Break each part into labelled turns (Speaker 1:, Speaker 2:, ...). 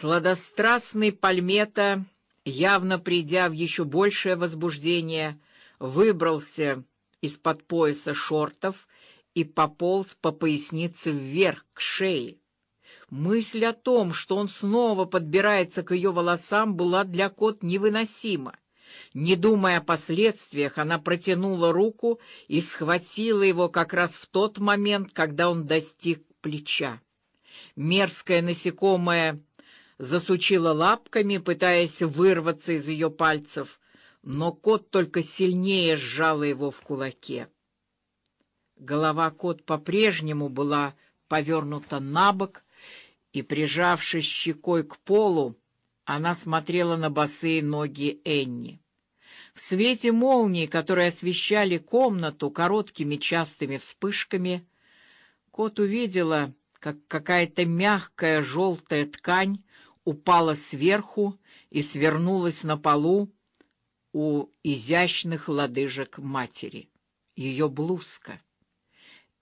Speaker 1: Сладострастный Пальмета, явно придя в еще большее возбуждение, выбрался из-под пояса шортов и пополз по пояснице вверх к шее. Мысль о том, что он снова подбирается к ее волосам, была для кот невыносима. Не думая о последствиях, она протянула руку и схватила его как раз в тот момент, когда он достиг плеча. Мерзкое насекомое засучило лапками, пытаясь вырваться из ее пальцев, но кот только сильнее сжал его в кулаке. Голова кот по-прежнему была повернута на бок, и, прижавшись щекой к полу, она смотрела на босые ноги Энни. В свете молний, которые освещали комнату короткими частыми вспышками, кот увидела, как какая-то мягкая желтая ткань упала сверху и свернулась на полу у изящных лодыжек матери. Ее блузка.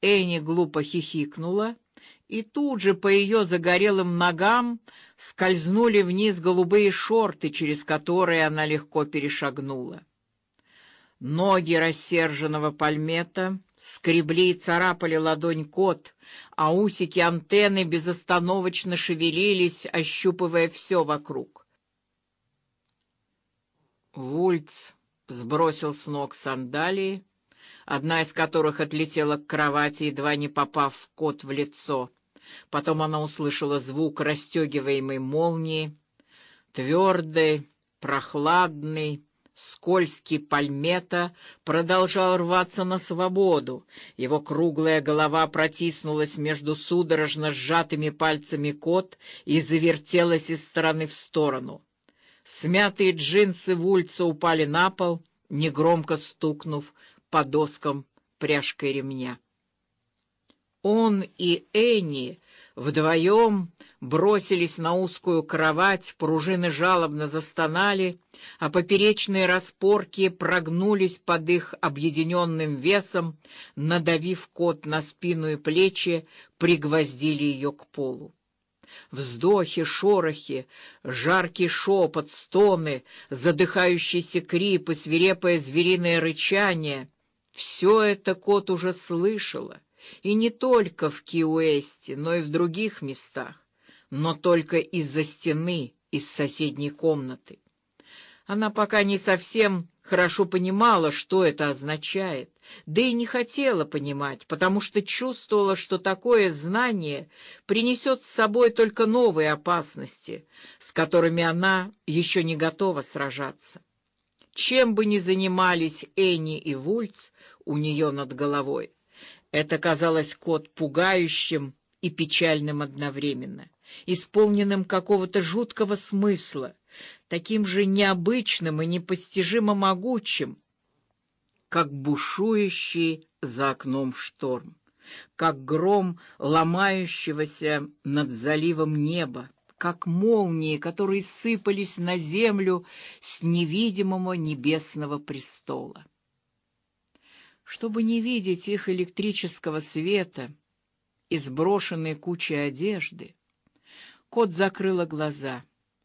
Speaker 1: Энни глупо хихикнула и тут же по ее загорелым ногам скользнули вниз голубые шорты, через которые она легко перешагнула. Ноги рассерженного пальмета скребли и царапали ладонь кот, а усики антенны безостановочно шевелились, ощупывая все вокруг. Вульц сбросил с ног сандалии, одна из которых отлетела к кровати, едва не попав кот в лицо. Потом она услышала звук расстегиваемой молнии, твердый, прохладный, скользкий пальмета продолжал рваться на свободу. Его круглая голова протиснулась между судорожно сжатыми пальцами кот и завертелась из стороны в сторону. Смятые джинсы Вульца упали на пол, негромко стукнув по доскам пряжкой ремня. Он и Энни вдвоем бросились на узкую кровать, пружины жалобно застонали, а поперечные распорки прогнулись под их объединенным весом, надавив кот на спину и плечи, пригвоздили ее к полу. Вздохи, шорохи, жаркий шепот, стоны, задыхающийся крип и свирепое звериное рычание — все это кот уже слышала и не только в Киуэсте, но и в других местах, но только из-за стены, из соседней комнаты. Она пока не совсем хорошо понимала, что это означает, да и не хотела понимать, потому что чувствовала, что такое знание принесет с собой только новые опасности, с которыми она еще не готова сражаться. Чем бы ни занимались Энни и Вульц у нее над головой, это казалось кот пугающим и печальным одновременно, исполненным какого-то жуткого смысла, таким же необычным и непостижимо могучим, как бушующий за окном шторм, как гром ломающегося над заливом неба, как молнии, которые сыпались на землю с невидимого небесного престола чтобы не видеть их электрического света и сброшенной кучи одежды. Кот закрыла глаза.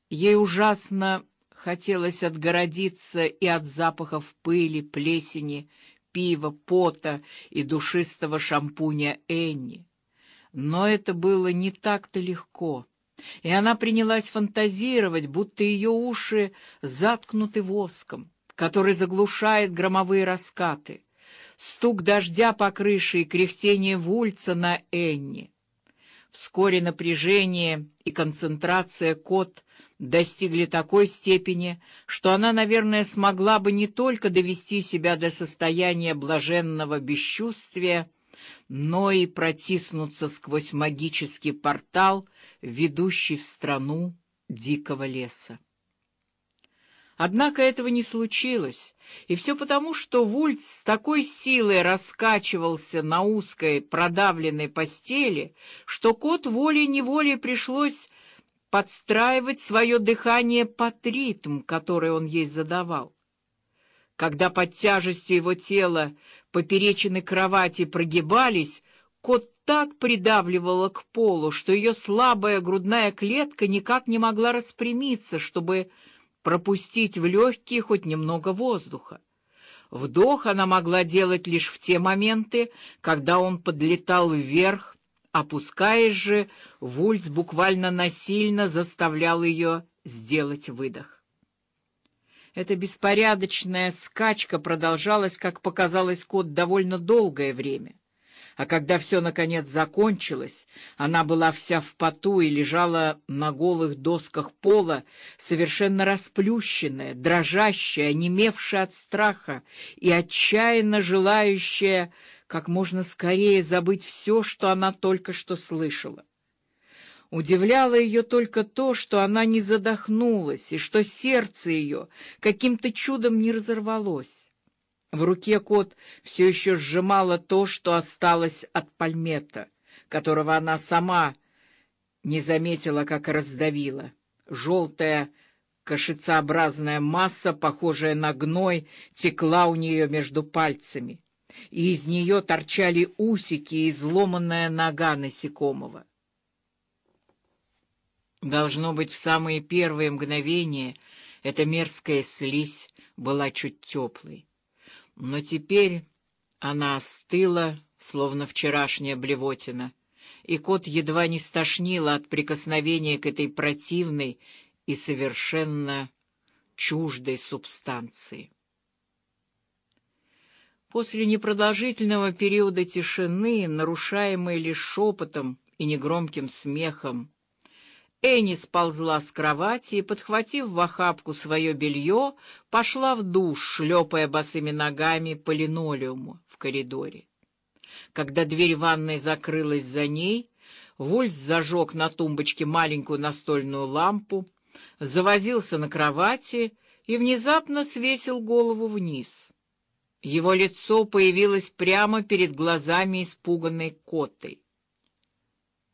Speaker 1: Ей ужасно хотелось отгородиться и от запахов пыли, плесени, пива, пота и душистого шампуня Энни. Но это было не так-то легко, и она принялась фантазировать, будто ее уши заткнуты воском, который заглушает громовые раскаты стук дождя по крыше и кряхтение вульца на Энни. Вскоре напряжение и концентрация кот достигли такой степени, что она, наверное, смогла бы не только довести себя до состояния блаженного бесчувствия, но и протиснуться сквозь магический портал, ведущий в страну дикого леса. Однако этого не случилось, и все потому, что Вульц с такой силой раскачивался на узкой продавленной постели, что кот волей-неволей пришлось подстраивать свое дыхание под ритм, который он ей задавал. Когда под тяжестью его тела поперечины кровати прогибались, кот так придавливало к полу, что ее слабая грудная клетка никак не могла распрямиться, чтобы пропустить в легкие хоть немного воздуха. Вдох она могла делать лишь в те моменты, когда он подлетал вверх, опускаясь же, Вульц буквально насильно заставлял ее сделать выдох. Эта беспорядочная скачка продолжалась, как показалось Кот, довольно долгое время. А когда все наконец закончилось, она была вся в поту и лежала на голых досках пола, совершенно расплющенная, дрожащая, онемевшая от страха и отчаянно желающая как можно скорее забыть все, что она только что слышала. Удивляло ее только то, что она не задохнулась и что сердце ее каким-то чудом не разорвалось. В руке кот все еще сжимала то, что осталось от пальмета, которого она сама не заметила, как раздавила. Желтая кашицеобразная масса, похожая на гной, текла у нее между пальцами, и из нее торчали усики и изломанная нога насекомого. Должно быть, в самые первые мгновения эта мерзкая слизь была чуть теплой. Но теперь она остыла, словно вчерашняя блевотина, и кот едва не стошнило от прикосновения к этой противной и совершенно чуждой субстанции. После непродолжительного периода тишины, нарушаемой лишь шепотом и негромким смехом, Энни сползла с кровати и, подхватив в охапку свое белье, пошла в душ, шлепая босыми ногами по линолеуму в коридоре. Когда дверь ванной закрылась за ней, Вольс зажег на тумбочке маленькую настольную лампу, завозился на кровати и внезапно свесил голову вниз. Его лицо появилось прямо перед глазами испуганной котой.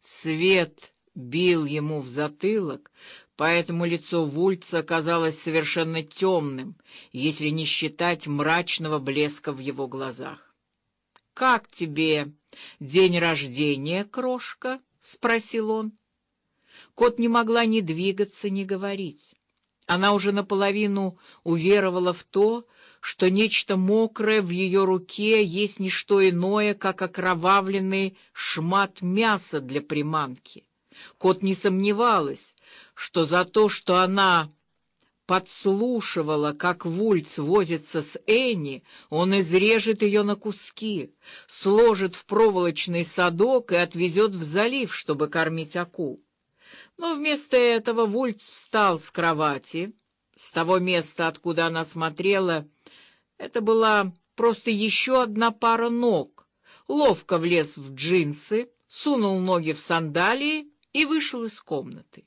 Speaker 1: Свет бил ему в затылок, поэтому лицо Вульца казалось совершенно темным, если не считать мрачного блеска в его глазах. «Как тебе день рождения, крошка?» — спросил он. Кот не могла ни двигаться, ни говорить. Она уже наполовину уверовала в то, что нечто мокрое в ее руке есть не что иное, как окровавленный шмат мяса для приманки. Кот не сомневалась, что за то, что она подслушивала, как Вульц возится с Энни, он изрежет ее на куски, сложит в проволочный садок и отвезет в залив, чтобы кормить акул. Но вместо этого Вульц встал с кровати, с того места, откуда она смотрела. Это была просто еще одна пара ног. Ловко влез в джинсы, сунул ноги в сандалии и вышел из комнаты.